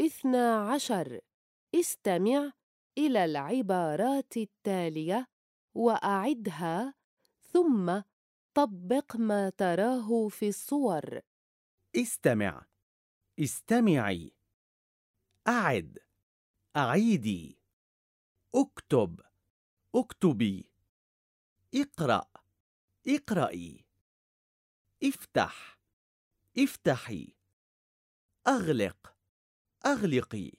اثنا عشر استمع إلى العبارات التالية وأعدها ثم طبق ما تراه في الصور. استمع. استمعي. أعد. أعيدي. أكتب. أكتبي. اقرأ. اقرأي. افتح. افتحي. أغلق. أغلقي.